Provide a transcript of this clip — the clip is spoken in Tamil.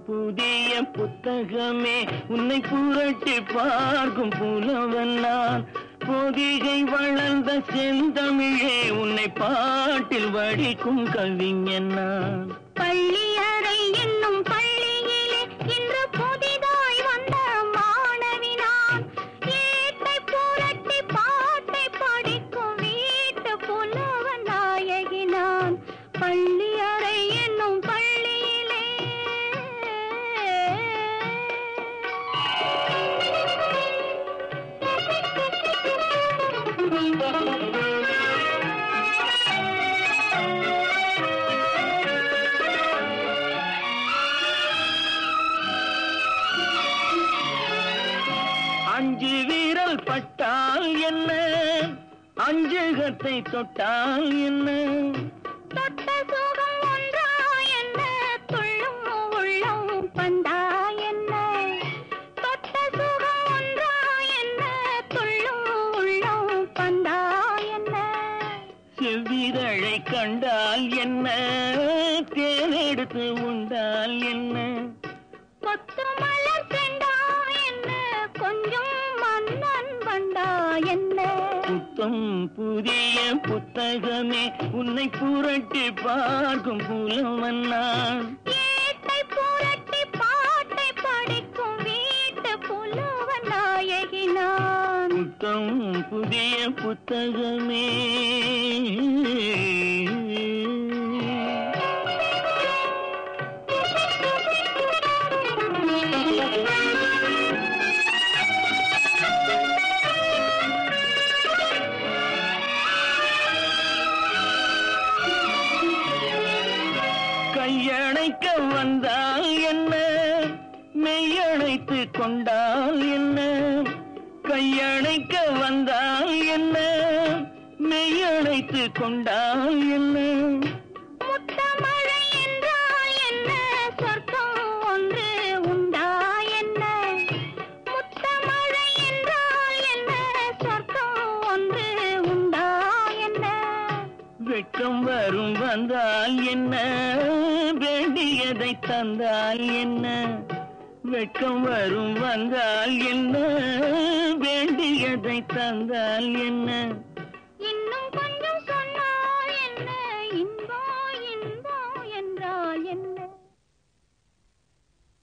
புதிய புத்தகமே உன்னை புரட்டி பார்க்கும் புலவன் நான். பொதிகை வளர்ந்த செந்தமிழே உன்னை பாட்டில் வடிக்கும் கவிஞன் நான். பள்ளி அறை என்னும் பள்ளியிலே இன்று புதிதாய் வந்த மாணவினான் ஏட்டை புரட்டி பாட்டை படிக்கும் வீட்டு புலவன் நாயகினான் பள்ளி அஞ்சு வீரல் பட்டால் என்ன? அஞ்சு கத்தை தொட்டால் என்ன? கண்டால் என்ன? தேனெடுத்து உண்டால் என்ன? கொத்து மலர் செண்டா என்ன? கொஞ்சம் மன்னன் வந்தா என்ன? புத்தம் புதிய புத்தகமே உன்னை புரட்டி பார்க்கும் புலவன் நான். புரட்டி புதிய புத்தகமே. கையணைக்க வந்தால் என்ன? மெய்யணைத்து கொண்டால் என்ன? கையணைக்க வந்தால் என்ன? மெய்யணைத்து கொண்டால் என்ன? சொர்க்கம் ஒன்று உண்டா என்ன? ஒன்று உண்டா என்ன? வெட்கம் வரும் வந்தால் என்ன? சொன்னதை தந்தால் என்ன? இன்னும் கொஞ்சம் சொன்னால் என்ன? இன்பம்